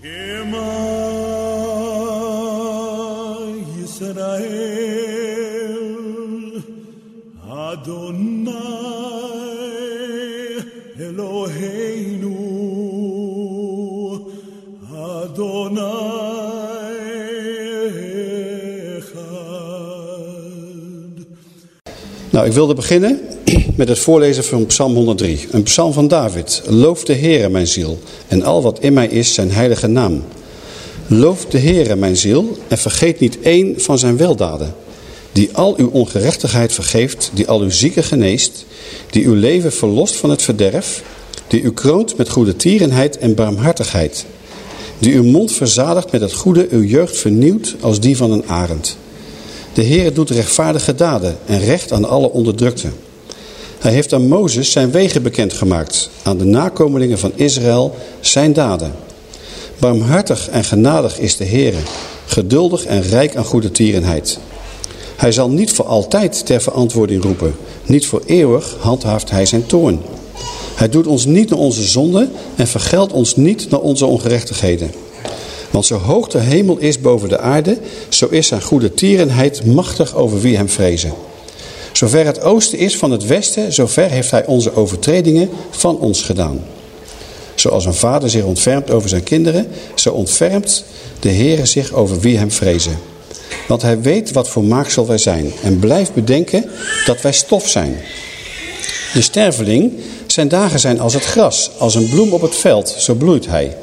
Shema Yisrael Adonai ik wilde beginnen met het voorlezen van Psalm 103. Een psalm van David. Loof de Heere, mijn ziel, en al wat in mij is, zijn heilige naam. Loof de Heere, mijn ziel, en vergeet niet één van zijn weldaden. Die al uw ongerechtigheid vergeeft, die al uw zieken geneest, die uw leven verlost van het verderf, die u kroont met goede tierenheid en barmhartigheid. Die uw mond verzadigt met het goede, uw jeugd vernieuwt als die van een arend. De Heere doet rechtvaardige daden en recht aan alle onderdrukten. Hij heeft aan Mozes zijn wegen bekendgemaakt, aan de nakomelingen van Israël zijn daden. Barmhartig en genadig is de Heere, geduldig en rijk aan goede tierenheid. Hij zal niet voor altijd ter verantwoording roepen, niet voor eeuwig handhaaft hij zijn toorn. Hij doet ons niet naar onze zonden en vergeldt ons niet naar onze ongerechtigheden. Want zo hoog de hemel is boven de aarde, zo is zijn goede tierenheid machtig over wie hem vrezen. Zover het oosten is van het westen, zover heeft hij onze overtredingen van ons gedaan. Zoals een vader zich ontfermt over zijn kinderen, zo ontfermt de Heere zich over wie hem vrezen. Want hij weet wat voor maaksel wij zijn en blijft bedenken dat wij stof zijn. De sterveling, zijn dagen zijn als het gras, als een bloem op het veld, zo bloeit hij.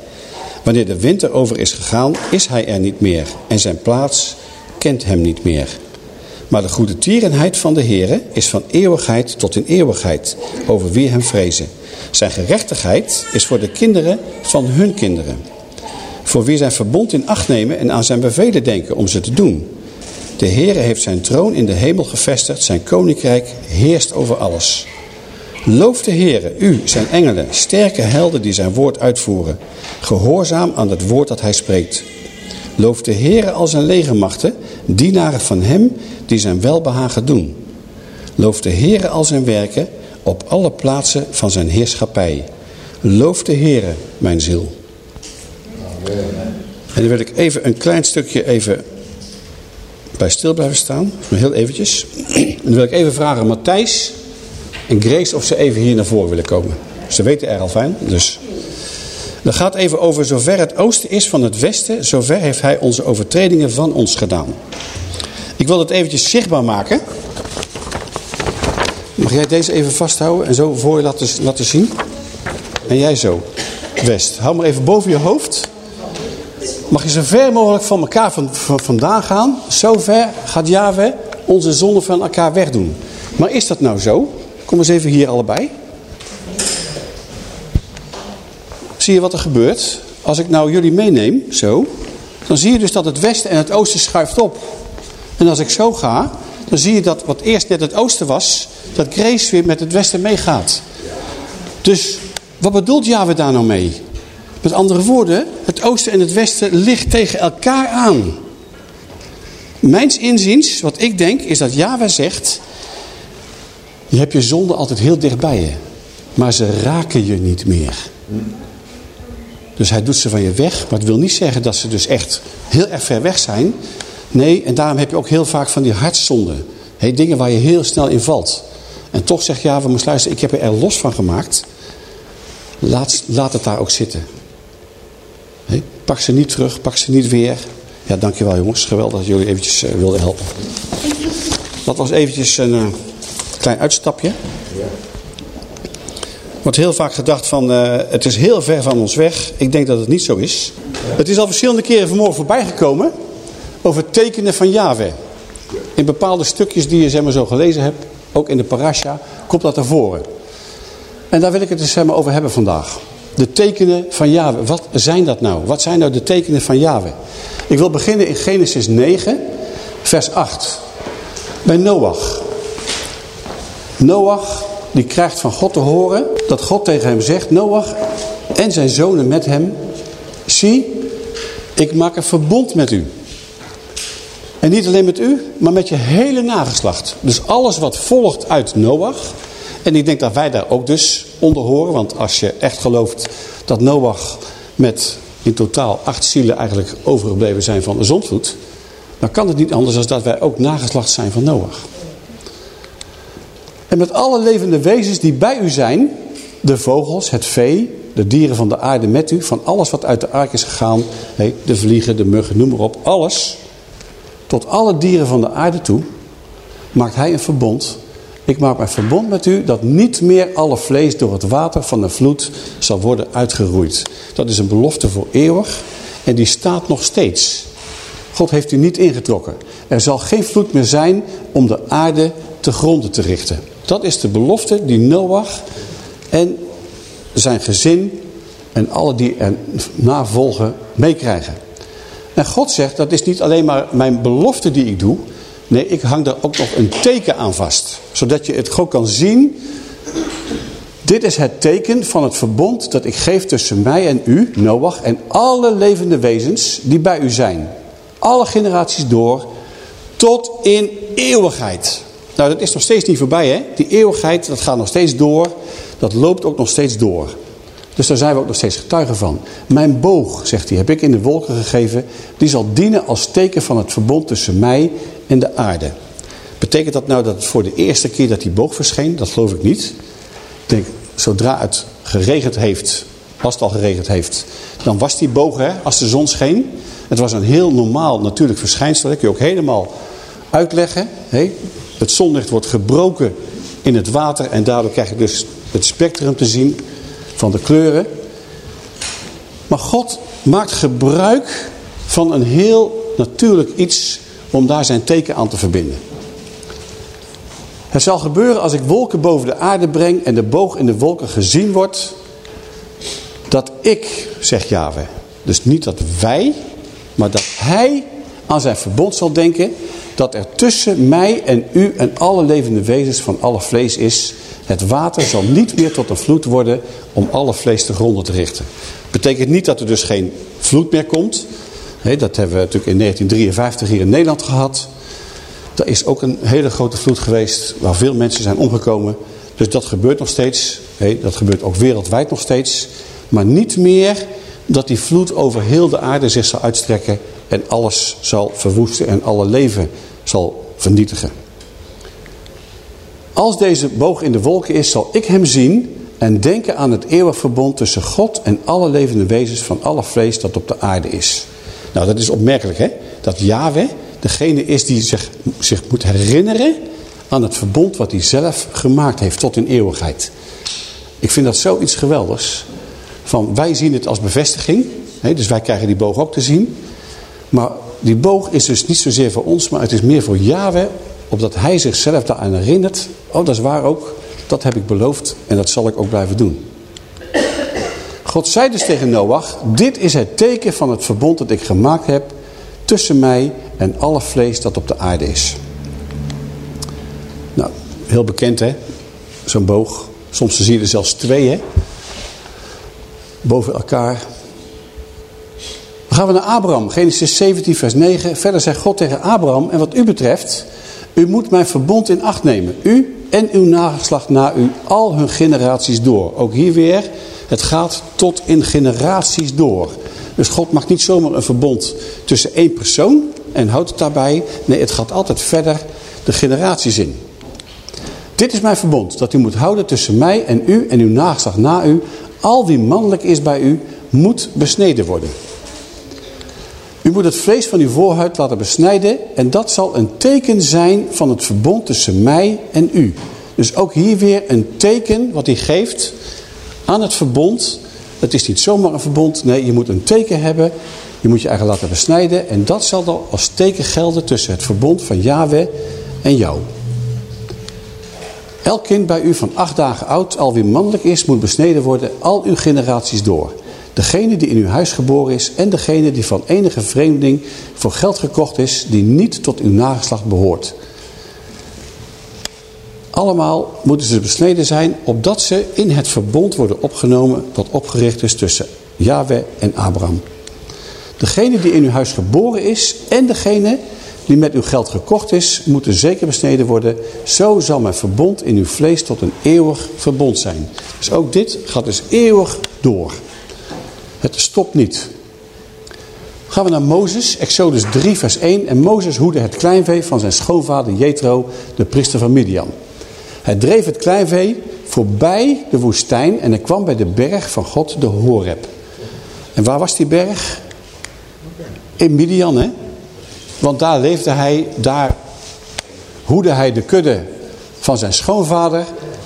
Wanneer de winter over is gegaan, is hij er niet meer en zijn plaats kent hem niet meer. Maar de goede tierenheid van de Heere is van eeuwigheid tot in eeuwigheid over wie hem vrezen. Zijn gerechtigheid is voor de kinderen van hun kinderen. Voor wie zijn verbond in acht nemen en aan zijn bevelen denken om ze te doen. De Heere heeft zijn troon in de hemel gevestigd, zijn koninkrijk heerst over alles. Loof de Heere, u, zijn engelen, sterke helden die zijn woord uitvoeren. Gehoorzaam aan het woord dat hij spreekt. Loof de Heere al zijn legermachten, dienaren van hem die zijn welbehagen doen. Loof de Heere al zijn werken op alle plaatsen van zijn heerschappij. Loof de Heere, mijn ziel. En dan wil ik even een klein stukje even bij stil blijven staan. Heel eventjes. En dan wil ik even vragen Matthijs en Grace of ze even hier naar voren willen komen. Ze weten er al fijn, dus... Dat gaat even over zover het oosten is van het westen, zover heeft hij onze overtredingen van ons gedaan. Ik wil het eventjes zichtbaar maken. Mag jij deze even vasthouden en zo voor je laten, laten zien? En jij zo. West. Hou maar even boven je hoofd. Mag je zo ver mogelijk van elkaar van, van, vandaan gaan. Zo ver gaat Yahweh onze zonden van elkaar wegdoen. Maar is dat nou zo? Kom eens even hier allebei. Zie je wat er gebeurt? Als ik nou jullie meeneem, zo. Dan zie je dus dat het westen en het oosten schuift op. En als ik zo ga, dan zie je dat wat eerst net het oosten was, dat Grace weer met het westen meegaat. Dus wat bedoelt Yahweh daar nou mee? Met andere woorden, het oosten en het westen ligt tegen elkaar aan. Mijns inziens, wat ik denk, is dat Yahweh zegt... Je hebt je zonde altijd heel dicht bij je. Maar ze raken je niet meer. Dus hij doet ze van je weg. Maar het wil niet zeggen dat ze dus echt heel erg ver weg zijn. Nee, en daarom heb je ook heel vaak van die hartzonden. Hey, dingen waar je heel snel in valt. En toch zegt ja, we moeten luisteren, ik heb er los van gemaakt. Laat, laat het daar ook zitten. Hey, pak ze niet terug, pak ze niet weer. Ja, dankjewel jongens. Geweldig dat jullie eventjes uh, wilden helpen. Dat was eventjes een uh, klein uitstapje. wordt heel vaak gedacht van uh, het is heel ver van ons weg. Ik denk dat het niet zo is. Het is al verschillende keren vanmorgen voorbij gekomen over tekenen van Yahweh. In bepaalde stukjes die je zeg maar, zo gelezen hebt, ook in de parasha, komt dat naar voren. En daar wil ik het dus zeg maar, over hebben vandaag. De tekenen van Yahweh. Wat zijn dat nou? Wat zijn nou de tekenen van Yahweh? Ik wil beginnen in Genesis 9, vers 8. Bij Noach. Noach, die krijgt van God te horen dat God tegen hem zegt... Noach en zijn zonen met hem... Zie, ik maak een verbond met u. En niet alleen met u, maar met je hele nageslacht. Dus alles wat volgt uit Noach. En ik denk dat wij daar ook dus onder horen. Want als je echt gelooft dat Noach met in totaal acht zielen eigenlijk overgebleven zijn van de zondvloed, dan kan het niet anders dan dat wij ook nageslacht zijn van Noach. En met alle levende wezens die bij u zijn, de vogels, het vee, de dieren van de aarde met u, van alles wat uit de ark is gegaan, de vliegen, de muggen, noem maar op, alles, tot alle dieren van de aarde toe, maakt hij een verbond. Ik maak mijn verbond met u dat niet meer alle vlees door het water van de vloed zal worden uitgeroeid. Dat is een belofte voor eeuwig en die staat nog steeds. God heeft u niet ingetrokken. Er zal geen vloed meer zijn om de aarde te gronden te richten. Dat is de belofte die Noach en zijn gezin en alle die er navolgen meekrijgen. En God zegt, dat is niet alleen maar mijn belofte die ik doe. Nee, ik hang daar ook nog een teken aan vast. Zodat je het gewoon kan zien. Dit is het teken van het verbond dat ik geef tussen mij en u, Noach, en alle levende wezens die bij u zijn. Alle generaties door, tot in eeuwigheid. Nou, dat is nog steeds niet voorbij, hè? Die eeuwigheid, dat gaat nog steeds door. Dat loopt ook nog steeds door. Dus daar zijn we ook nog steeds getuigen van. Mijn boog, zegt hij, heb ik in de wolken gegeven. Die zal dienen als teken van het verbond tussen mij en de aarde. Betekent dat nou dat het voor de eerste keer dat die boog verscheen? Dat geloof ik niet. Ik denk, zodra het geregend heeft, als het al geregend heeft, dan was die boog hè, als de zon scheen. Het was een heel normaal natuurlijk verschijnsel. Dat kun je ook helemaal uitleggen. Het zonlicht wordt gebroken in het water en daardoor krijg je dus het spectrum te zien van de kleuren. Maar God maakt gebruik van een heel natuurlijk iets om daar zijn teken aan te verbinden. Het zal gebeuren als ik wolken boven de aarde breng en de boog in de wolken gezien wordt, dat ik, zegt Yahweh, dus niet dat wij, maar dat hij aan zijn verbond zal denken, dat er tussen mij en u en alle levende wezens van alle vlees is. Het water zal niet meer tot een vloed worden om alle vlees te gronden te richten. Betekent niet dat er dus geen vloed meer komt. dat hebben we natuurlijk in 1953 hier in Nederland gehad. Er is ook een hele grote vloed geweest waar veel mensen zijn omgekomen. Dus dat gebeurt nog steeds. dat gebeurt ook wereldwijd nog steeds. Maar niet meer dat die vloed over heel de aarde zich zal uitstrekken en alles zal verwoesten en alle leven zal vernietigen. Als deze boog in de wolken is, zal ik hem zien en denken aan het eeuwig verbond tussen God en alle levende wezens van alle vlees dat op de aarde is. Nou, dat is opmerkelijk, hè? Dat Yahweh degene is die zich, zich moet herinneren aan het verbond wat hij zelf gemaakt heeft tot in eeuwigheid. Ik vind dat zoiets geweldigs. Van wij zien het als bevestiging, hè? dus wij krijgen die boog ook te zien. Maar die boog is dus niet zozeer voor ons, maar het is meer voor Yahweh, opdat hij zichzelf daaraan herinnert. Oh, dat is waar ook. Dat heb ik beloofd en dat zal ik ook blijven doen. God zei dus tegen Noach, dit is het teken van het verbond dat ik gemaakt heb tussen mij en alle vlees dat op de aarde is. Nou, heel bekend hè, zo'n boog. Soms zie je er zelfs twee hè, boven elkaar. Dan gaan we naar Abraham, Genesis 17 vers 9. Verder zegt God tegen Abraham, en wat u betreft, u moet mijn verbond in acht nemen. U en uw nageslacht na u, al hun generaties door. Ook hier weer, het gaat tot in generaties door. Dus God maakt niet zomaar een verbond tussen één persoon en houdt het daarbij. Nee, het gaat altijd verder de generaties in. Dit is mijn verbond, dat u moet houden tussen mij en u en uw nageslacht na u. Al wie mannelijk is bij u, moet besneden worden. U moet het vlees van uw voorhuid laten besnijden en dat zal een teken zijn van het verbond tussen mij en u. Dus ook hier weer een teken wat hij geeft aan het verbond. Het is niet zomaar een verbond, nee, je moet een teken hebben. Je moet je eigen laten besnijden en dat zal dan als teken gelden tussen het verbond van Yahweh en jou. Elk kind bij u van acht dagen oud, al wie mannelijk is, moet besneden worden al uw generaties door. Degene die in uw huis geboren is en degene die van enige vreemding voor geld gekocht is, die niet tot uw nageslacht behoort. Allemaal moeten ze besneden zijn, opdat ze in het verbond worden opgenomen dat opgericht is tussen Yahweh en Abraham. Degene die in uw huis geboren is en degene die met uw geld gekocht is, moeten zeker besneden worden. Zo zal mijn verbond in uw vlees tot een eeuwig verbond zijn. Dus ook dit gaat dus eeuwig door. Het stopt niet. Gaan we naar Mozes, Exodus 3 vers 1. En Mozes hoede het kleinvee van zijn schoonvader Jethro, de priester van Midian. Hij dreef het kleinvee voorbij de woestijn en hij kwam bij de berg van God, de Horeb. En waar was die berg? In Midian, hè? Want daar leefde hij, daar hoede hij de kudde van zijn schoonvader.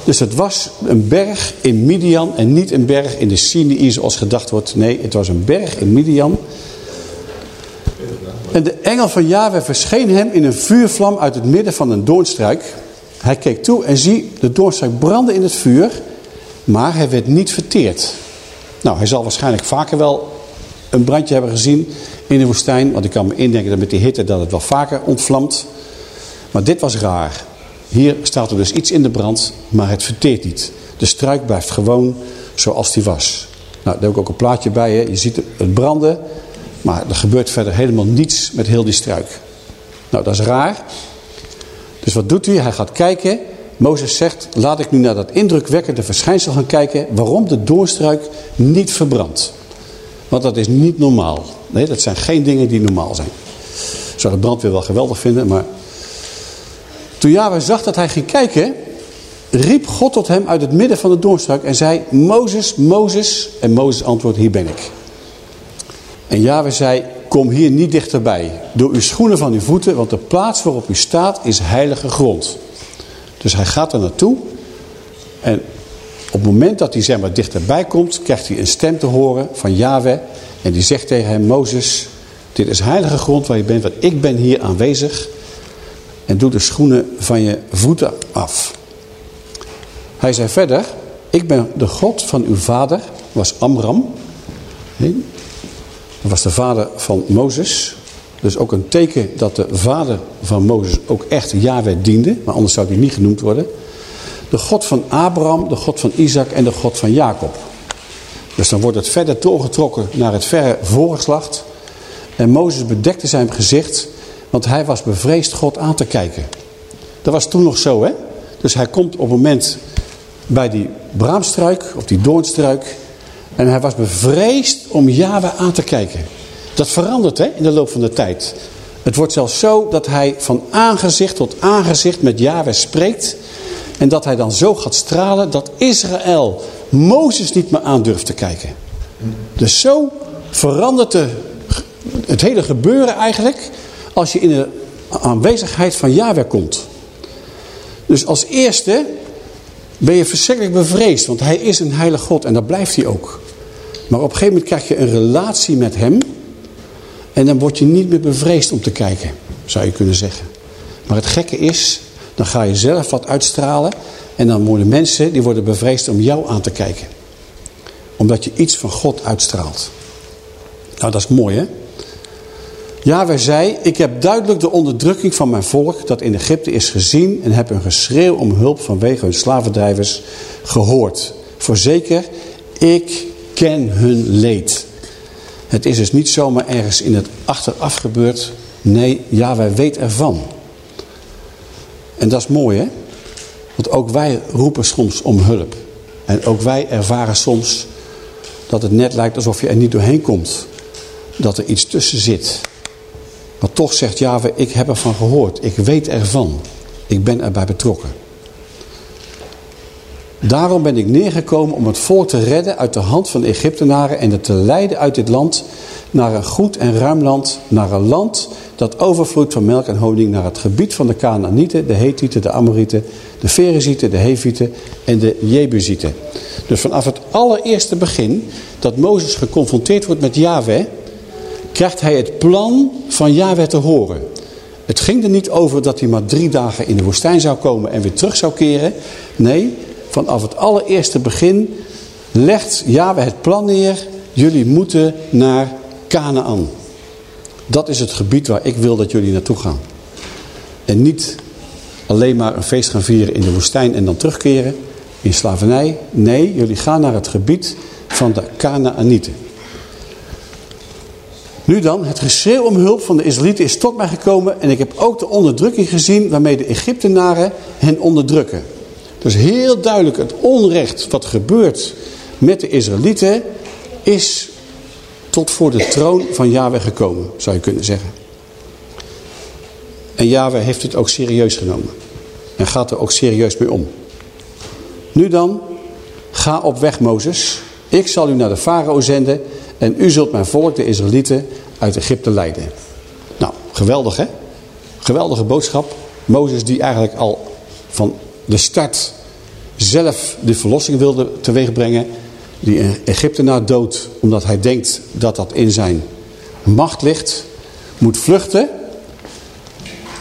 Dus het was een berg in Midian en niet een berg in de Sinai zoals gedacht wordt. Nee, het was een berg in Midian. En de engel van Yahweh verscheen hem in een vuurvlam uit het midden van een doornstruik. Hij keek toe en zie de doornstruik brandde in het vuur, maar hij werd niet verteerd. Nou, hij zal waarschijnlijk vaker wel een brandje hebben gezien in de woestijn. Want ik kan me indenken dat met die hitte dat het wel vaker ontvlamt. Maar dit was raar. Hier staat er dus iets in de brand, maar het verteert niet. De struik blijft gewoon zoals die was. Nou, daar heb ik ook een plaatje bij. Hè. Je ziet het branden, maar er gebeurt verder helemaal niets met heel die struik. Nou, dat is raar. Dus wat doet hij? Hij gaat kijken. Mozes zegt, laat ik nu naar dat indrukwekkende verschijnsel gaan kijken... waarom de doornstruik niet verbrandt. Want dat is niet normaal. Nee, dat zijn geen dingen die normaal zijn. Ik zou de brandweer wel geweldig vinden, maar... Toen Yahweh zag dat hij ging kijken, riep God tot hem uit het midden van de doornstruik en zei, Mozes, Mozes. En Mozes antwoordde, hier ben ik. En Yahweh zei, kom hier niet dichterbij. Door uw schoenen van uw voeten, want de plaats waarop u staat is heilige grond. Dus hij gaat er naartoe. En op het moment dat hij zeg dichterbij komt, krijgt hij een stem te horen van Yahweh. En die zegt tegen hem, Mozes, dit is heilige grond waar je bent, want ik ben hier aanwezig. En doe de schoenen van je voeten af. Hij zei verder, ik ben de God van uw vader, was Amram. Dat was de vader van Mozes. Dus ook een teken dat de vader van Mozes ook echt Yahweh diende. Maar anders zou hij niet genoemd worden. De God van Abraham, de God van Isaac en de God van Jacob. Dus dan wordt het verder doorgetrokken naar het verre voorgeslacht. En Mozes bedekte zijn gezicht, want hij was bevreesd God aan te kijken. Dat was toen nog zo, hè? Dus hij komt op het moment bij die braamstruik, of die doornstruik. En hij was bevreesd om Yahweh aan te kijken. Dat verandert hè, in de loop van de tijd. Het wordt zelfs zo dat hij van aangezicht tot aangezicht met Yahweh spreekt. En dat hij dan zo gaat stralen dat Israël Mozes niet meer aan durft te kijken. Dus zo verandert de, het hele gebeuren eigenlijk als je in de aanwezigheid van Yahweh komt. Dus als eerste ben je verschrikkelijk bevreesd, want hij is een heilige God en dat blijft hij ook. Maar op een gegeven moment krijg je een relatie met hem en dan word je niet meer bevreesd om te kijken, zou je kunnen zeggen. Maar het gekke is, dan ga je zelf wat uitstralen en dan worden mensen die worden bevreesd om jou aan te kijken. Omdat je iets van God uitstraalt. Nou, dat is mooi hè. Ja, wij zei, ik heb duidelijk de onderdrukking van mijn volk dat in Egypte is gezien en heb een geschreeuw om hulp vanwege hun slavendrijvers gehoord. Voorzeker, ik ken hun leed. Het is dus niet zomaar ergens in het achteraf gebeurd. Nee, ja, wij weten ervan. En dat is mooi, hè? Want ook wij roepen soms om hulp. En ook wij ervaren soms dat het net lijkt alsof je er niet doorheen komt. Dat er iets tussen zit. Maar toch zegt Java, ik heb ervan gehoord. Ik weet ervan. Ik ben erbij betrokken. Daarom ben ik neergekomen om het volk te redden uit de hand van de Egyptenaren en het te leiden uit dit land naar een goed en ruim land, naar een land dat overvloeit van melk en honing, naar het gebied van de Canaanieten, de Hethieten, de Amorieten, de Ferezieten, de Hevieten en de Jebusieten. Dus vanaf het allereerste begin dat Mozes geconfronteerd wordt met Yahweh, krijgt hij het plan van Yahweh te horen. Het ging er niet over dat hij maar drie dagen in de woestijn zou komen en weer terug zou keren. Nee, vanaf het allereerste begin legt Yahweh het plan neer. Jullie moeten naar Canaan. Dat is het gebied waar ik wil dat jullie naartoe gaan. En niet alleen maar een feest gaan vieren in de woestijn en dan terugkeren in slavernij. Nee, jullie gaan naar het gebied van de Canaanieten. Nu dan, het geschreeuw om hulp van de Israëlieten is tot mij gekomen en ik heb ook de onderdrukking gezien waarmee de Egyptenaren hen onderdrukken. Dus heel duidelijk het onrecht wat gebeurt met de Israëlieten is tot voor de troon van Yahweh gekomen, zou je kunnen zeggen. En Yahweh heeft het ook serieus genomen. En gaat er ook serieus mee om. Nu dan, ga op weg Mozes. Ik zal u naar de farao zenden en u zult mijn volk, de Israëlieten, uit Egypte leiden. Nou, geweldig hè? Geweldige boodschap. Mozes die eigenlijk al van de start zelf de verlossing wilde teweegbrengen. Die Egyptenaar dood omdat hij denkt dat dat in zijn macht ligt. Moet vluchten.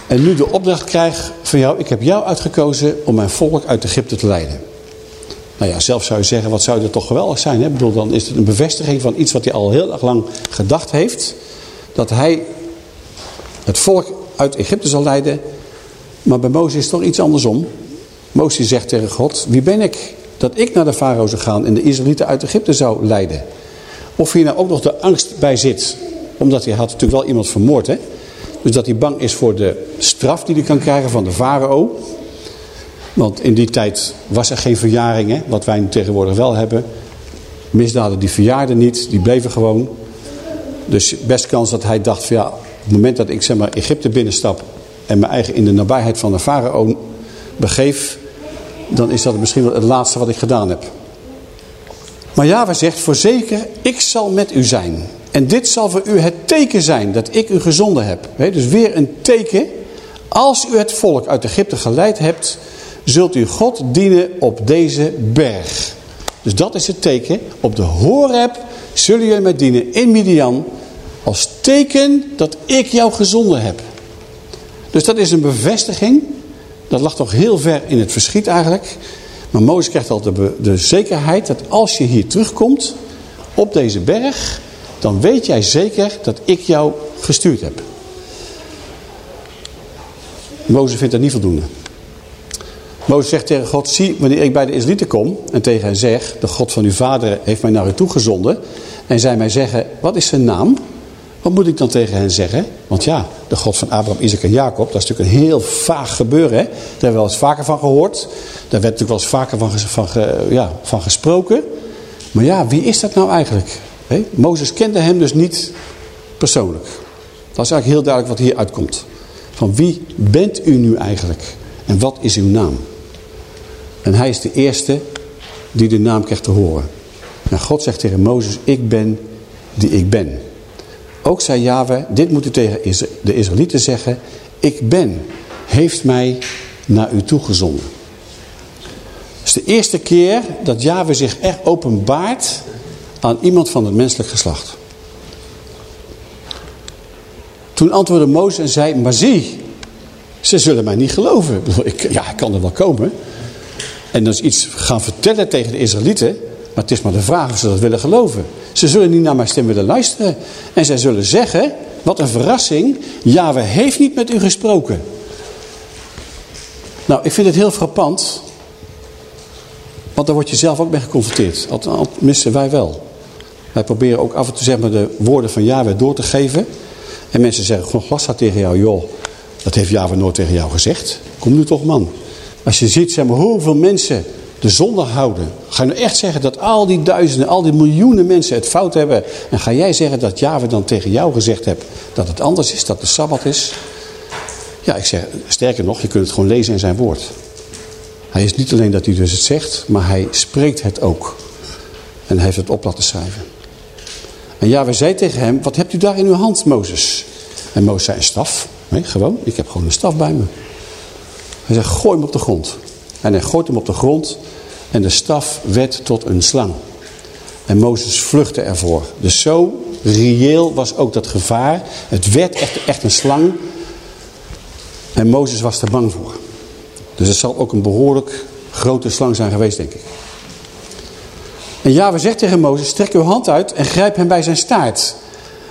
En nu de opdracht krijgt van jou. Ik heb jou uitgekozen om mijn volk uit Egypte te leiden. Nou ja, zelf zou je zeggen, wat zou dat toch geweldig zijn. Hè? Ik bedoel, dan is het een bevestiging van iets wat hij al heel erg lang gedacht heeft. Dat hij het volk uit Egypte zal leiden. Maar bij Mozes is het toch iets andersom. Mozes zegt tegen God, wie ben ik dat ik naar de farao zou gaan en de Israëlieten uit Egypte zou leiden? Of hier nou ook nog de angst bij zit, omdat hij had natuurlijk wel iemand vermoord. Hè? Dus dat hij bang is voor de straf die hij kan krijgen van de farao. Want in die tijd was er geen verjaring, hè? wat wij nu tegenwoordig wel hebben. Misdaden die verjaarden niet, die bleven gewoon. Dus best kans dat hij dacht van ja, op het moment dat ik zeg maar Egypte binnenstap en mijn eigen in de nabijheid van de farao begeef, dan is dat misschien wel het laatste wat ik gedaan heb. Maar Java zegt, voorzeker, ik zal met u zijn. En dit zal voor u het teken zijn dat ik u gezonden heb. dus weer een teken. Als u het volk uit Egypte geleid hebt, zult u God dienen op deze berg. Dus dat is het teken. Op de Horeb zullen jullie mij dienen in Midian. Als teken dat ik jou gezonden heb. Dus dat is een bevestiging. Dat lag toch heel ver in het verschiet eigenlijk. Maar Mozes krijgt al de, de zekerheid dat als je hier terugkomt op deze berg... dan weet jij zeker dat ik jou gestuurd heb. Mozes vindt dat niet voldoende. Mozes zegt tegen God, zie wanneer ik bij de Israëlieten kom en tegen hen zeg, de God van uw vader heeft mij naar u toegezonden. En zij mij zeggen, wat is zijn naam? Wat moet ik dan tegen hen zeggen? Want ja, de God van Abraham, Isaac en Jacob, dat is natuurlijk een heel vaag gebeuren. Hè? Daar hebben we wel eens vaker van gehoord. Daar werd natuurlijk wel eens vaker van, van, ja, van gesproken. Maar ja, wie is dat nou eigenlijk? He? Mozes kende hem dus niet persoonlijk. Dat is eigenlijk heel duidelijk wat hier uitkomt. Van wie bent u nu eigenlijk? En wat is uw naam? En hij is de eerste die de naam krijgt te horen. En God zegt tegen Mozes, ik ben die ik ben. Ook zei Yahweh, dit moet u tegen de Israëlieten zeggen. Ik ben, heeft mij naar u toegezonden. Het is de eerste keer dat Yahweh zich echt openbaart aan iemand van het menselijk geslacht. Toen antwoordde Mozes en zei, maar zie, ze zullen mij niet geloven. Ik, ja, ik kan er wel komen. En is iets gaan vertellen tegen de Israëlieten. Maar het is maar de vraag of ze dat willen geloven. Ze zullen niet naar mijn stem willen luisteren. En zij zullen zeggen, wat een verrassing. Yahweh heeft niet met u gesproken. Nou, ik vind het heel frappant. Want daar word je zelf ook mee geconfronteerd. Althans, missen wij wel. Wij proberen ook af en toe zeg de woorden van Yahweh door te geven. En mensen zeggen, God glas tegen jou. Joh, dat heeft Yahweh nooit tegen jou gezegd. Kom nu toch man. Als je ziet zeg maar, hoeveel mensen de zondag houden. Ga je nou echt zeggen dat al die duizenden, al die miljoenen mensen het fout hebben. En ga jij zeggen dat Yahweh dan tegen jou gezegd hebt dat het anders is, dat de Sabbat is. Ja, ik zeg, sterker nog, je kunt het gewoon lezen in zijn woord. Hij is niet alleen dat hij dus het zegt, maar hij spreekt het ook. En hij heeft het op laten schrijven. En Yahweh zei tegen hem, wat hebt u daar in uw hand, Mozes? En Mozes zei, een staf. Nee, gewoon, ik heb gewoon een staf bij me. Hij zegt, gooi hem op de grond. En hij gooit hem op de grond en de staf werd tot een slang. En Mozes vluchtte ervoor. Dus zo reëel was ook dat gevaar. Het werd echt, echt een slang. En Mozes was er bang voor. Dus het zal ook een behoorlijk grote slang zijn geweest, denk ik. En Java zegt tegen Mozes, strek uw hand uit en grijp hem bij zijn staart.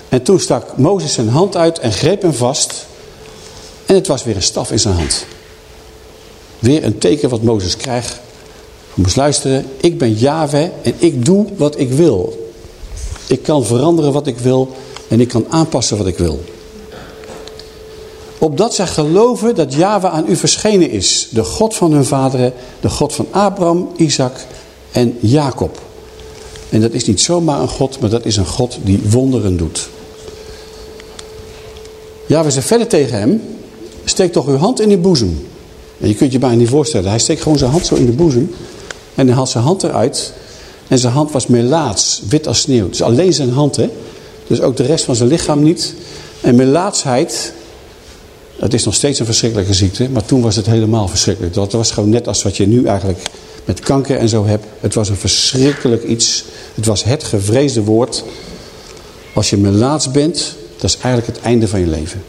En toen stak Mozes zijn hand uit en greep hem vast. En het was weer een staf in zijn hand. Weer een teken wat Mozes krijgt. Je moest luisteren, ik ben Yahweh en ik doe wat ik wil. Ik kan veranderen wat ik wil en ik kan aanpassen wat ik wil. Opdat zij geloven dat Yahweh aan u verschenen is. De God van hun vaderen, de God van Abraham, Isaac en Jacob. En dat is niet zomaar een God, maar dat is een God die wonderen doet. Ja, we verder tegen hem, steek toch uw hand in uw boezem. En je kunt je bijna niet voorstellen, hij steekt gewoon zijn hand zo in de boezem. En hij haalt zijn hand eruit. En zijn hand was melaats, wit als sneeuw. Dus alleen zijn hand, hè. Dus ook de rest van zijn lichaam niet. En melaatsheid, dat is nog steeds een verschrikkelijke ziekte. Maar toen was het helemaal verschrikkelijk. Dat was gewoon net als wat je nu eigenlijk met kanker en zo hebt. Het was een verschrikkelijk iets. Het was het gevreesde woord. Als je melaats bent, dat is eigenlijk het einde van je leven.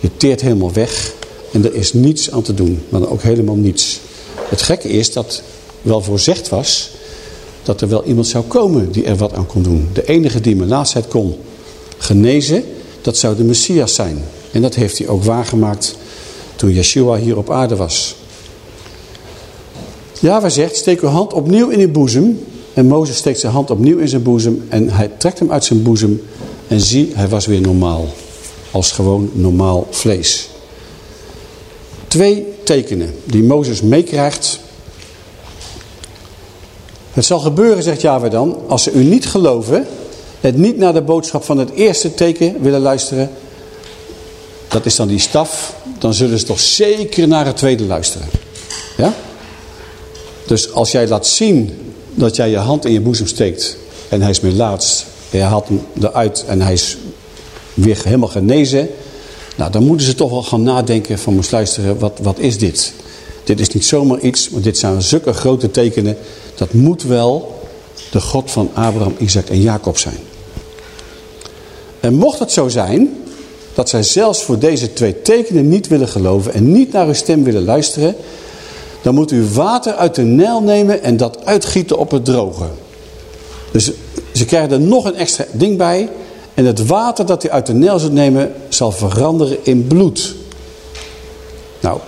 Je teert helemaal weg. En er is niets aan te doen. Maar ook helemaal niets. Het gekke is dat wel voorzegd was dat er wel iemand zou komen die er wat aan kon doen. De enige die melaatsheid kon genezen, dat zou de Messias zijn. En dat heeft hij ook waargemaakt toen Yeshua hier op aarde was. Ja, wij zegt, steek uw hand opnieuw in uw boezem. En Mozes steekt zijn hand opnieuw in zijn boezem en hij trekt hem uit zijn boezem. En zie, hij was weer normaal. Als gewoon normaal vlees. Twee tekenen die Mozes meekrijgt. Het zal gebeuren, zegt Yahweh dan, als ze u niet geloven, het niet naar de boodschap van het eerste teken willen luisteren, dat is dan die staf, dan zullen ze toch zeker naar het tweede luisteren. Ja? Dus als jij laat zien dat jij je hand in je boezem steekt en hij is meer laatst, en je haalt hem eruit en hij is weer helemaal genezen, nou, dan moeten ze toch wel gaan nadenken van, moest luisteren, wat, wat is dit? Dit is niet zomaar iets, maar dit zijn zulke grote tekenen. Dat moet wel de God van Abraham, Isaac en Jacob zijn. En mocht het zo zijn, dat zij zelfs voor deze twee tekenen niet willen geloven en niet naar uw stem willen luisteren, dan moet u water uit de Nijl nemen en dat uitgieten op het droge. Dus ze krijgen er nog een extra ding bij. En het water dat u uit de Nijl zult nemen zal veranderen in bloed. Nou,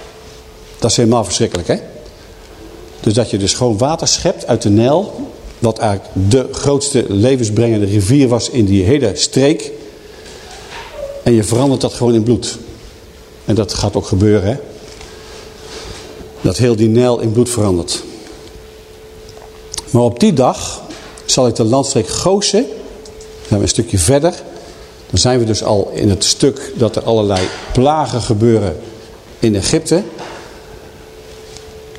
dat is helemaal verschrikkelijk hè. Dus dat je dus gewoon water schept uit de Nijl. Wat eigenlijk de grootste levensbrengende rivier was in die hele streek. En je verandert dat gewoon in bloed. En dat gaat ook gebeuren hè. Dat heel die Nijl in bloed verandert. Maar op die dag zal ik de landstreek Gozen gaan we een stukje verder. Dan zijn we dus al in het stuk dat er allerlei plagen gebeuren in Egypte.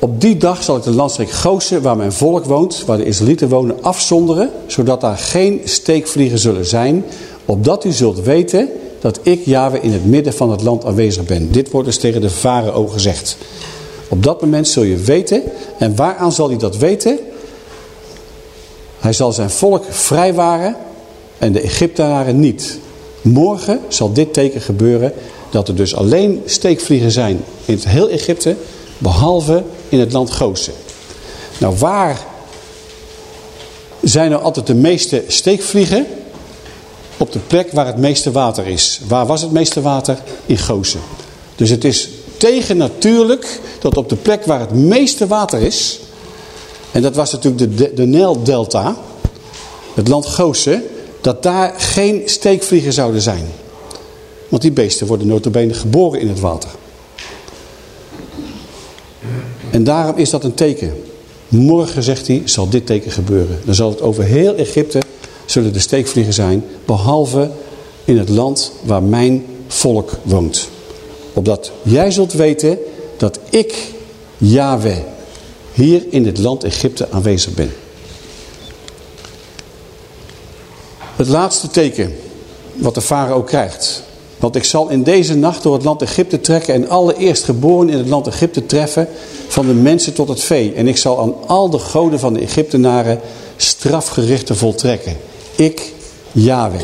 Op die dag zal ik de landstreek Gozen, waar mijn volk woont, waar de Israëlieten wonen, afzonderen. Zodat daar geen steekvliegen zullen zijn. Opdat u zult weten dat ik, Yahweh, in het midden van het land aanwezig ben. Dit wordt dus tegen de farao gezegd. Op dat moment zul je weten. En waaraan zal hij dat weten? Hij zal zijn volk vrijwaren en de Egyptenaren niet. Morgen zal dit teken gebeuren dat er dus alleen steekvliegen zijn in het heel Egypte, behalve in het land Gozen. Nou, waar zijn er altijd de meeste steekvliegen? Op de plek waar het meeste water is. Waar was het meeste water? In Gozen. Dus het is tegennatuurlijk dat op de plek waar het meeste water is, en dat was natuurlijk de, de, de het land Gozen, dat daar geen steekvliegen zouden zijn. Want die beesten worden notabene geboren in het water. En daarom is dat een teken. Morgen, zegt hij, zal dit teken gebeuren. Dan zal het over heel Egypte zullen de steekvliegen zijn. Behalve in het land waar mijn volk woont. Opdat jij zult weten dat ik, Yahweh, hier in het land Egypte aanwezig ben. Het laatste teken wat de farao krijgt. Want ik zal in deze nacht door het land Egypte trekken en alle eerstgeboren in het land Egypte treffen, van de mensen tot het vee. En ik zal aan al de goden van de Egyptenaren strafgerichten voltrekken. Ik, Yahweh.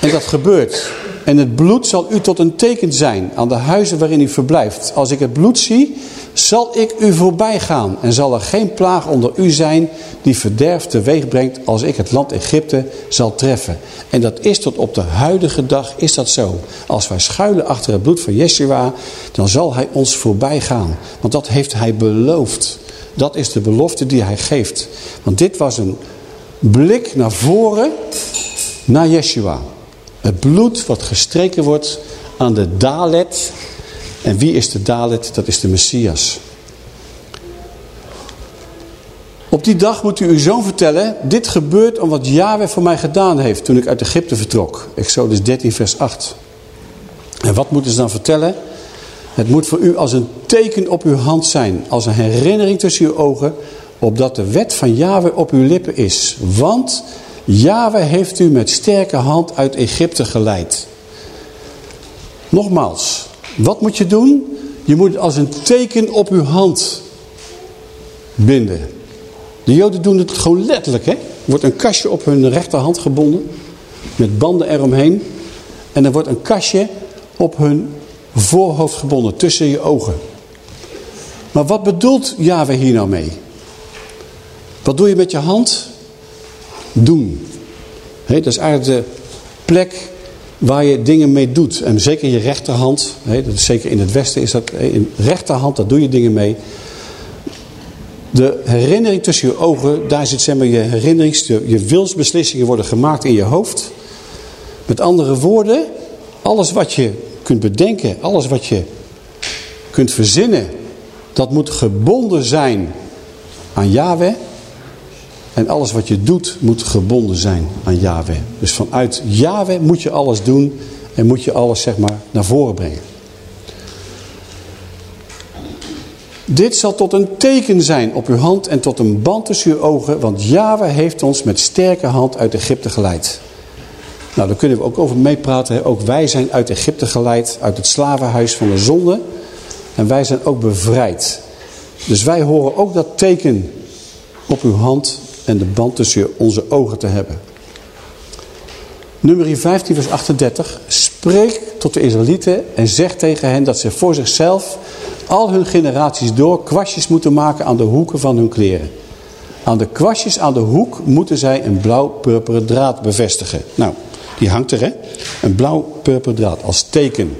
En dat gebeurt. En het bloed zal u tot een teken zijn aan de huizen waarin u verblijft. Als ik het bloed zie, zal ik u voorbij gaan en zal er geen plaag onder u zijn die verderf teweeg brengt als ik het land Egypte zal treffen. En dat is tot op de huidige dag is dat zo. Als wij schuilen achter het bloed van Yeshua, dan zal hij ons voorbij gaan. Want dat heeft hij beloofd. Dat is de belofte die hij geeft. Want dit was een blik naar voren, naar Yeshua. Het bloed wat gestreken wordt aan de dalet. En wie is de dalet? Dat is de Messias. Op die dag moet u uw zoon vertellen, dit gebeurt om wat Yahweh voor mij gedaan heeft toen ik uit Egypte vertrok. Exodus 13 vers 8. En wat moeten ze dan vertellen? Het moet voor u als een teken op uw hand zijn, als een herinnering tussen uw ogen, opdat de wet van Yahweh op uw lippen is. Want Yahweh heeft u met sterke hand uit Egypte geleid. Nogmaals, wat moet je doen? Je moet het als een teken op uw hand binden. De joden doen het gewoon letterlijk. Hè? Er wordt een kastje op hun rechterhand gebonden. Met banden eromheen. En er wordt een kastje op hun voorhoofd gebonden. Tussen je ogen. Maar wat bedoelt Yahweh hier nou mee? Wat doe je met je hand? Doen. Dat is eigenlijk de plek waar je dingen mee doet. En zeker je rechterhand. Dat is zeker in het westen is dat. In rechterhand, daar doe je dingen mee. De herinnering tussen je ogen, daar zit zeg maar je herinnerings, je wilsbeslissingen worden gemaakt in je hoofd. Met andere woorden, alles wat je kunt bedenken, alles wat je kunt verzinnen, dat moet gebonden zijn aan Yahweh. En alles wat je doet, moet gebonden zijn aan Yahweh. Dus vanuit Yahweh moet je alles doen en moet je alles zeg maar naar voren brengen. Dit zal tot een teken zijn op uw hand en tot een band tussen uw ogen, want Yahweh heeft ons met sterke hand uit Egypte geleid. Nou, daar kunnen we ook over meepraten. Ook wij zijn uit Egypte geleid, uit het slavenhuis van de zonde. En wij zijn ook bevrijd. Dus wij horen ook dat teken op uw hand en de band tussen onze ogen te hebben. Nummer 15 vers 38. Spreek tot de Israëlieten en zeg tegen hen dat ze voor zichzelf al hun generaties door kwastjes moeten maken aan de hoeken van hun kleren. Aan de kwastjes aan de hoek moeten zij een blauw-purperen draad bevestigen. Nou, die hangt er hè. Een blauw-purperen draad als teken.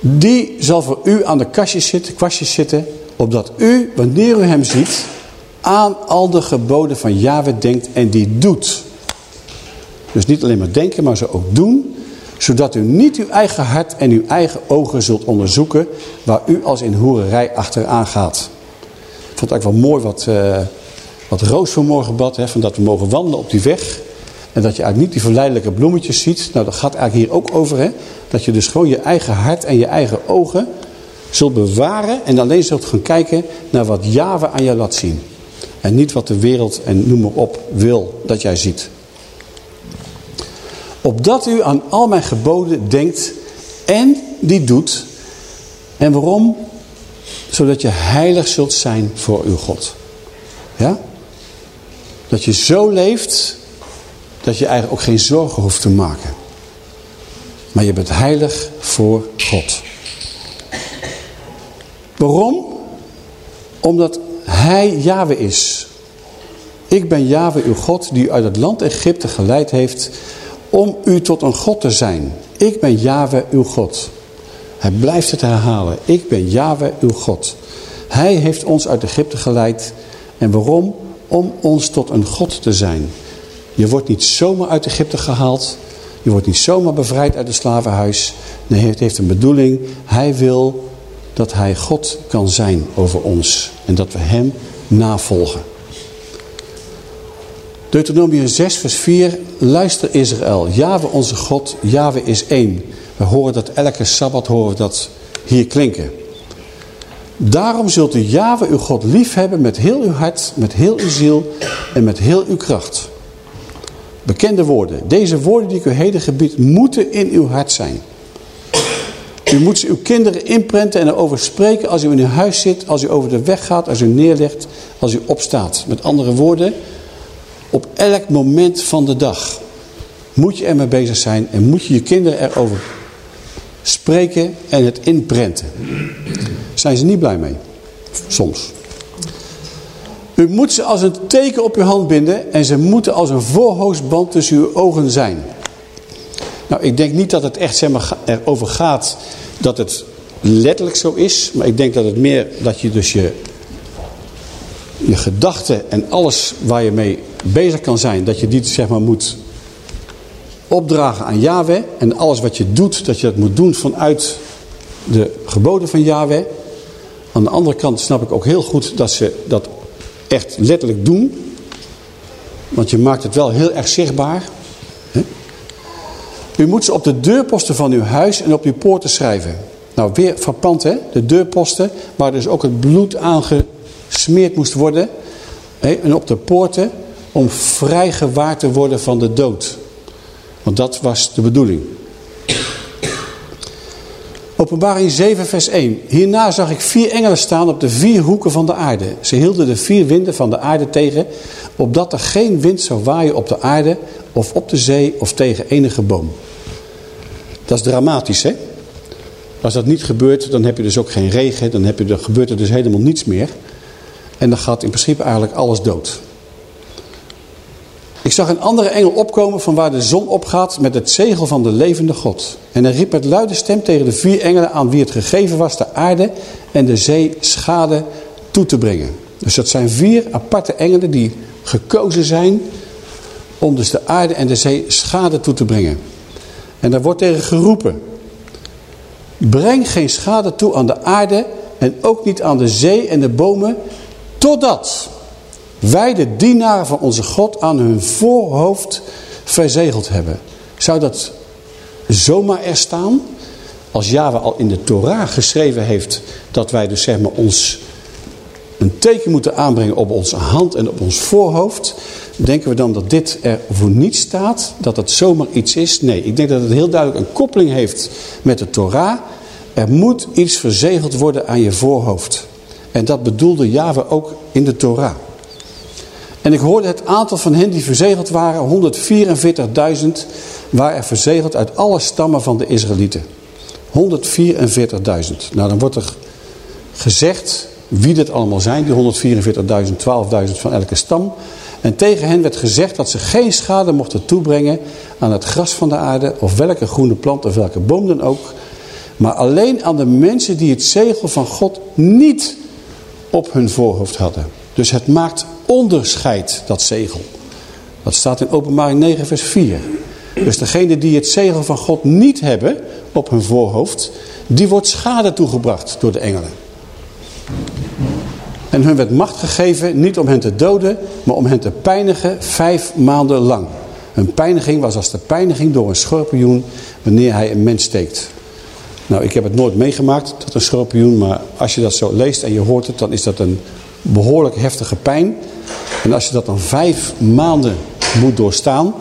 Die zal voor u aan de kastjes zitten, kwastjes zitten, opdat u, wanneer u hem ziet, aan al de geboden van Yahweh denkt en die doet. Dus niet alleen maar denken, maar ze ook doen zodat u niet uw eigen hart en uw eigen ogen zult onderzoeken waar u als in hoererij achteraan gaat. Ik vond het eigenlijk wel mooi wat, uh, wat Roos vanmorgen bad, hè, van dat we mogen wandelen op die weg. En dat je eigenlijk niet die verleidelijke bloemetjes ziet. Nou, dat gaat eigenlijk hier ook over. Hè? Dat je dus gewoon je eigen hart en je eigen ogen zult bewaren. En alleen zult gaan kijken naar wat Java aan je laat zien. En niet wat de wereld en noem maar op wil dat jij ziet. Opdat u aan al mijn geboden denkt en die doet. En waarom? Zodat je heilig zult zijn voor uw God. Ja? Dat je zo leeft dat je eigenlijk ook geen zorgen hoeft te maken. Maar je bent heilig voor God. Waarom? Omdat hij Yahweh is. Ik ben Yahweh uw God die u uit het land Egypte geleid heeft om u tot een God te zijn. Ik ben Yahweh uw God. Hij blijft het herhalen. Ik ben Yahweh uw God. Hij heeft ons uit Egypte geleid. En waarom? Om ons tot een God te zijn. Je wordt niet zomaar uit Egypte gehaald. Je wordt niet zomaar bevrijd uit het slavenhuis. Nee, het heeft een bedoeling. Hij wil dat hij God kan zijn over ons. En dat we hem navolgen. Deuteronomium 6 vers 4. Luister Israël. Jahwe onze God. Jahwe is één. We horen dat elke Sabbat horen we dat hier klinken. Daarom zult u Jahwe uw God lief hebben met heel uw hart, met heel uw ziel en met heel uw kracht. Bekende woorden. Deze woorden die ik u heden gebied moeten in uw hart zijn. U moet uw kinderen inprenten en erover spreken als u in uw huis zit, als u over de weg gaat, als u neerlegt, als u opstaat. Met andere woorden, op elk moment van de dag moet je ermee bezig zijn en moet je je kinderen erover spreken en het inprenten. Zijn ze niet blij mee? Soms. U moet ze als een teken op uw hand binden en ze moeten als een voorhoofdband tussen uw ogen zijn. Nou, ik denk niet dat het echt zeg maar, erover gaat dat het letterlijk zo is. Maar ik denk dat het meer dat je dus je, je gedachten en alles waar je mee bezig kan zijn. Dat je die zeg maar moet opdragen aan Yahweh. En alles wat je doet, dat je dat moet doen vanuit de geboden van Yahweh. Aan de andere kant snap ik ook heel goed dat ze dat echt letterlijk doen. Want je maakt het wel heel erg zichtbaar. U moet ze op de deurposten van uw huis en op uw poorten schrijven. Nou, weer verpand hè, de deurposten, waar dus ook het bloed aangesmeerd moest worden. En op de poorten om vrijgewaard te worden van de dood. Want dat was de bedoeling. Openbaring 7 vers 1. Hierna zag ik vier engelen staan op de vier hoeken van de aarde. Ze hielden de vier winden van de aarde tegen, opdat er geen wind zou waaien op de aarde of op de zee of tegen enige boom. Dat is dramatisch hè. Als dat niet gebeurt, dan heb je dus ook geen regen, dan, heb je, gebeurt er dus helemaal niets meer. En dan gaat in principe eigenlijk alles dood. Ik zag een andere engel opkomen van waar de zon opgaat met het zegel van de levende God. En hij riep met luide stem tegen de vier engelen aan wie het gegeven was de aarde en de zee schade toe te brengen. Dus dat zijn vier aparte engelen die gekozen zijn om dus de aarde en de zee schade toe te brengen. En daar wordt tegen geroepen. Breng geen schade toe aan de aarde en ook niet aan de zee en de bomen, totdat wij de dienaren van onze God aan hun voorhoofd verzegeld hebben. Zou dat zomaar er staan? Als Java al in de Torah geschreven heeft dat wij dus zeg maar ons een teken moeten aanbrengen op onze hand en op ons voorhoofd. Denken we dan dat dit er voor niet staat? Dat het zomaar iets is? Nee, ik denk dat het heel duidelijk een koppeling heeft met de Torah. Er moet iets verzegeld worden aan je voorhoofd. En dat bedoelde Java ook in de Torah. En ik hoorde het aantal van hen die verzegeld waren, 144.000, waren er verzegeld uit alle stammen van de Israëlieten. 144.000. Nou, dan wordt er gezegd wie dit allemaal zijn, die 144.000, 12.000 van elke stam. En tegen hen werd gezegd dat ze geen schade mochten toebrengen aan het gras van de aarde, of welke groene plant of welke boom dan ook. Maar alleen aan de mensen die het zegel van God niet op hun voorhoofd hadden. Dus het maakt onderscheid, dat zegel. Dat staat in openbaring 9 vers 4. Dus degene die het zegel van God niet hebben op hun voorhoofd, die wordt schade toegebracht door de engelen. En hun werd macht gegeven, niet om hen te doden, maar om hen te pijnigen vijf maanden lang. Een pijniging was als de pijniging door een schorpioen wanneer hij een mens steekt. Nou, ik heb het nooit meegemaakt, tot een schorpioen, maar als je dat zo leest en je hoort het, dan is dat een behoorlijk heftige pijn. En als je dat dan vijf maanden moet doorstaan,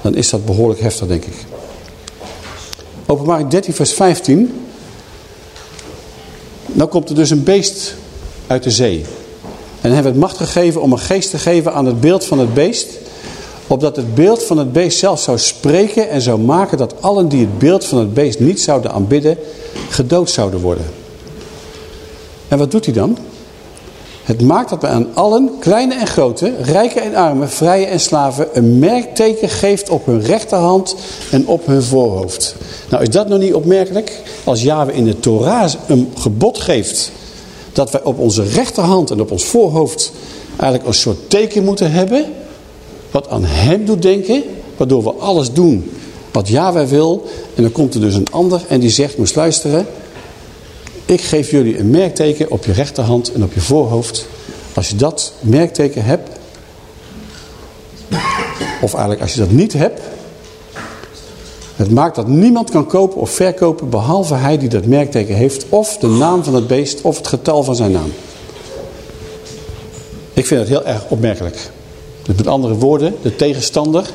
dan is dat behoorlijk heftig, denk ik. Openbaring 13 vers 15. Dan komt er dus een beest uit de zee. En hebben het macht gegeven om een geest te geven aan het beeld van het beest. Opdat het beeld van het beest zelf zou spreken en zou maken dat allen die het beeld van het beest niet zouden aanbidden, gedood zouden worden. En wat doet hij dan? Het maakt dat men aan allen, kleine en grote, rijke en armen, vrije en slaven, een merkteken geeft op hun rechterhand en op hun voorhoofd. Nou, is dat nog niet opmerkelijk? Als Yahweh in de Torah een gebod geeft dat wij op onze rechterhand en op ons voorhoofd eigenlijk een soort teken moeten hebben, wat aan hem doet denken, waardoor we alles doen wat Yahweh wil. En dan komt er dus een ander en die zegt, moest luisteren, ik geef jullie een merkteken op je rechterhand en op je voorhoofd. Als je dat merkteken hebt, of eigenlijk als je dat niet hebt, het maakt dat niemand kan kopen of verkopen behalve hij die dat merkteken heeft. Of de naam van het beest of het getal van zijn naam. Ik vind het heel erg opmerkelijk. Dus met andere woorden, de tegenstander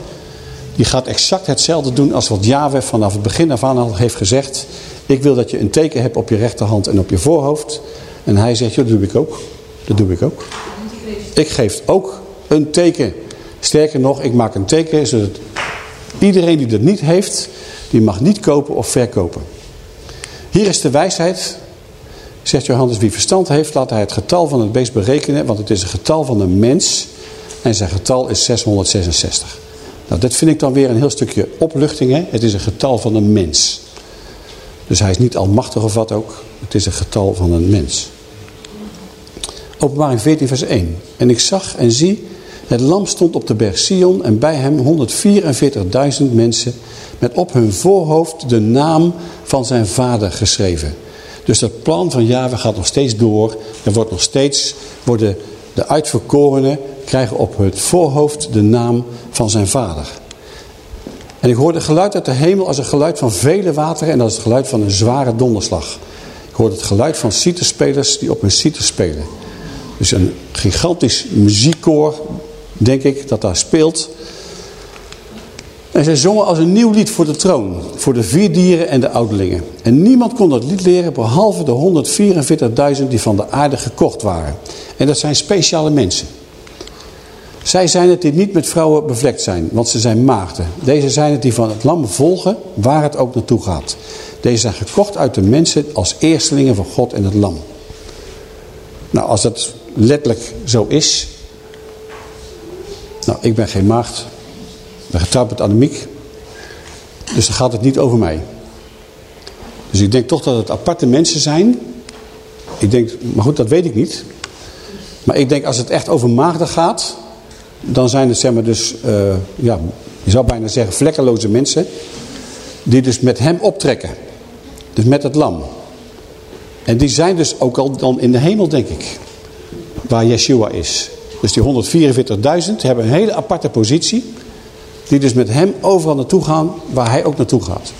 die gaat exact hetzelfde doen als wat Yahweh vanaf het begin af aan al heeft gezegd. Ik wil dat je een teken hebt op je rechterhand en op je voorhoofd. En hij zegt, dat doe ik ook. Dat doe ik ook. Ik geef ook een teken. Sterker nog, ik maak een teken zodat iedereen die dat niet heeft, die mag niet kopen of verkopen. Hier is de wijsheid. Zegt Johannes, wie verstand heeft, laat hij het getal van het beest berekenen. Want het is een getal van een mens. En zijn getal is 666. Nou, dat vind ik dan weer een heel stukje opluchting. Hè? Het is een getal van een mens. Dus hij is niet almachtig of wat ook. Het is een getal van een mens. Openbaring 14 vers 1. En ik zag en zie, het lam stond op de berg Sion en bij hem 144.000 mensen met op hun voorhoofd de naam van zijn vader geschreven. Dus dat plan van Yahweh gaat nog steeds door. Er wordt nog steeds, worden de uitverkorenen krijgen op het voorhoofd de naam van zijn vader. En ik hoorde geluid uit de hemel als een geluid van vele wateren en als het geluid van een zware donderslag. Ik hoorde het geluid van citerspelers die op een citer spelen. Dus een gigantisch muziekkoor, denk ik, dat daar speelt. En zij zongen als een nieuw lied voor de troon, voor de vier dieren en de ouderlingen. En niemand kon dat lied leren behalve de 144.000 die van de aarde gekocht waren. En dat zijn speciale mensen. Zij zijn het die niet met vrouwen bevlekt zijn, want ze zijn maagden. Deze zijn het die van het lam volgen, waar het ook naartoe gaat. Deze zijn gekocht uit de mensen als eerstelingen van God en het lam. Nou, als dat letterlijk zo is... Nou, ik ben geen maagd. Ik ben getrouwd met Annemiek. Dus dan gaat het niet over mij. Dus ik denk toch dat het aparte mensen zijn. Ik denk, maar goed, dat weet ik niet. Maar ik denk als het echt over maagden gaat... dan zijn het zeg maar dus, uh, ja, je zou bijna zeggen vlekkeloze mensen... die dus met hem optrekken. Dus met het lam. En die zijn dus ook al dan in de hemel, denk ik. Waar Yeshua is. Dus die 144.000 hebben een hele aparte positie. Die dus met hem overal naartoe gaan waar hij ook naartoe gaat.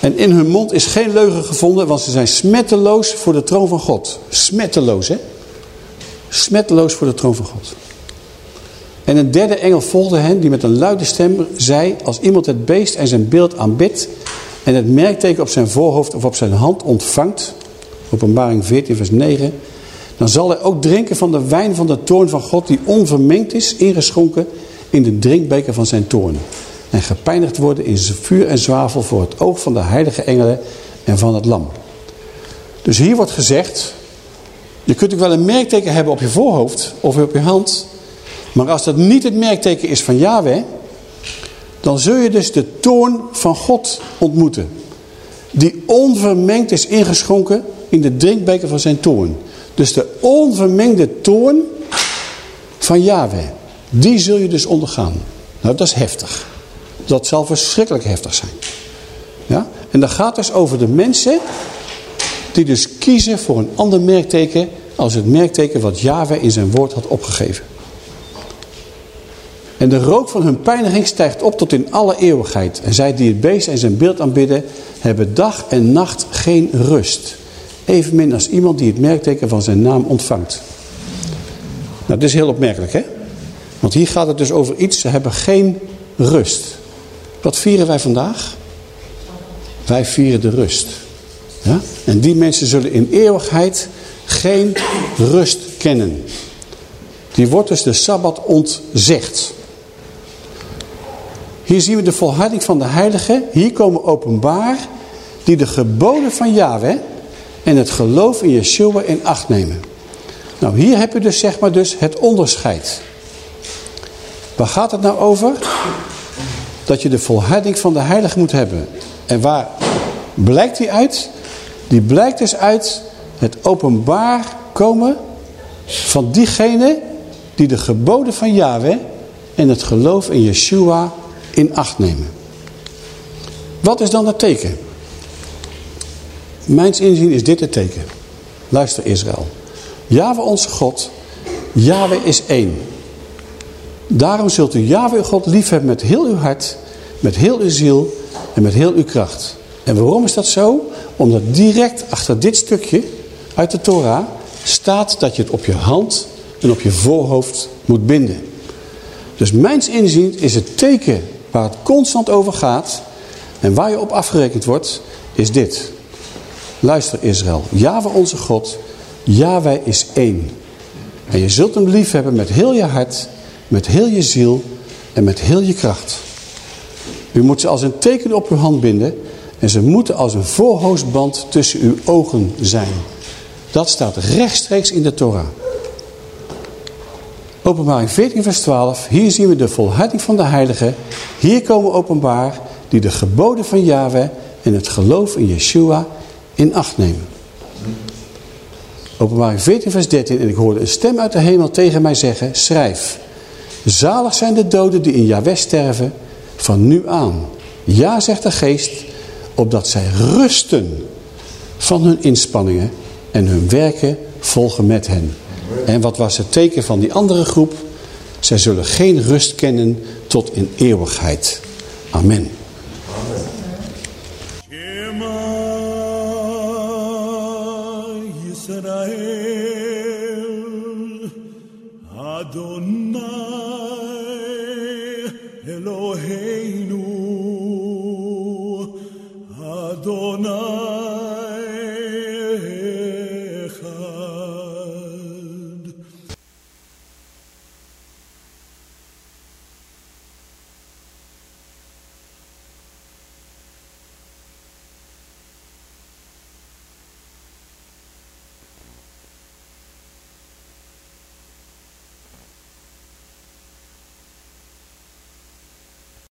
En in hun mond is geen leugen gevonden, want ze zijn smetteloos voor de troon van God. Smetteloos, hè? Smetteloos voor de troon van God. En een derde engel volgde hen, die met een luide stem zei... als iemand het beest en zijn beeld aanbidt... en het merkteken op zijn voorhoofd of op zijn hand ontvangt... openbaring 14 vers 9... dan zal hij ook drinken van de wijn van de toorn van God... die onvermengd is, ingeschonken in de drinkbeker van zijn toorn... en gepijnigd worden in vuur en zwavel voor het oog van de heilige engelen en van het lam. Dus hier wordt gezegd... je kunt ook wel een merkteken hebben op je voorhoofd of op je hand... Maar als dat niet het merkteken is van Yahweh, dan zul je dus de toorn van God ontmoeten. Die onvermengd is ingeschonken in de drinkbeker van zijn toorn. Dus de onvermengde toorn van Yahweh, die zul je dus ondergaan. Nou, dat is heftig. Dat zal verschrikkelijk heftig zijn. Ja? En dat gaat dus over de mensen die dus kiezen voor een ander merkteken als het merkteken wat Yahweh in zijn woord had opgegeven. En de rook van hun pijniging stijgt op tot in alle eeuwigheid. En zij die het beest en zijn beeld aanbidden, hebben dag en nacht geen rust. Evenmin als iemand die het merkteken van zijn naam ontvangt. Nou, dit is heel opmerkelijk, hè? Want hier gaat het dus over iets, ze hebben geen rust. Wat vieren wij vandaag? Wij vieren de rust. En die mensen zullen in eeuwigheid geen rust kennen. Die wordt dus de Sabbat ontzegd. Hier zien we de volharding van de heilige. Hier komen openbaar die de geboden van Yahweh en het geloof in Yeshua in acht nemen. Nou, hier heb je dus zeg maar dus het onderscheid. Waar gaat het nou over? Dat je de volharding van de heilige moet hebben. En waar blijkt die uit? Die blijkt dus uit het openbaar komen van diegene die de geboden van Yahweh en het geloof in Yeshua in acht nemen. Wat is dan het teken? Mijns inzien is dit het teken. Luister Israël. Yahweh onze God, Yahweh is één. Daarom zult u Yahweh God liefhebben met heel uw hart, met heel uw ziel en met heel uw kracht. En waarom is dat zo? Omdat direct achter dit stukje uit de Torah staat dat je het op je hand en op je voorhoofd moet binden. Dus mijns inzien is het teken waar het constant over gaat en waar je op afgerekend wordt, is dit. Luister Israël, Yahweh onze God, Yahweh is één. En je zult hem lief hebben met heel je hart, met heel je ziel en met heel je kracht. U moet ze als een teken op uw hand binden en ze moeten als een voorhoofdband tussen uw ogen zijn. Dat staat rechtstreeks in de Torah. Openbaring 14 vers 12. Hier zien we de volharding van de heiligen. Hier komen openbaar die de geboden van Yahweh en het geloof in Yeshua in acht nemen. Openbaring 14 vers 13. En ik hoorde een stem uit de hemel tegen mij zeggen. Schrijf. Zalig zijn de doden die in Yahweh sterven van nu aan. Ja, zegt de geest, opdat zij rusten van hun inspanningen en hun werken volgen met hen. En wat was het teken van die andere groep? Zij zullen geen rust kennen tot in eeuwigheid. Amen. Adonai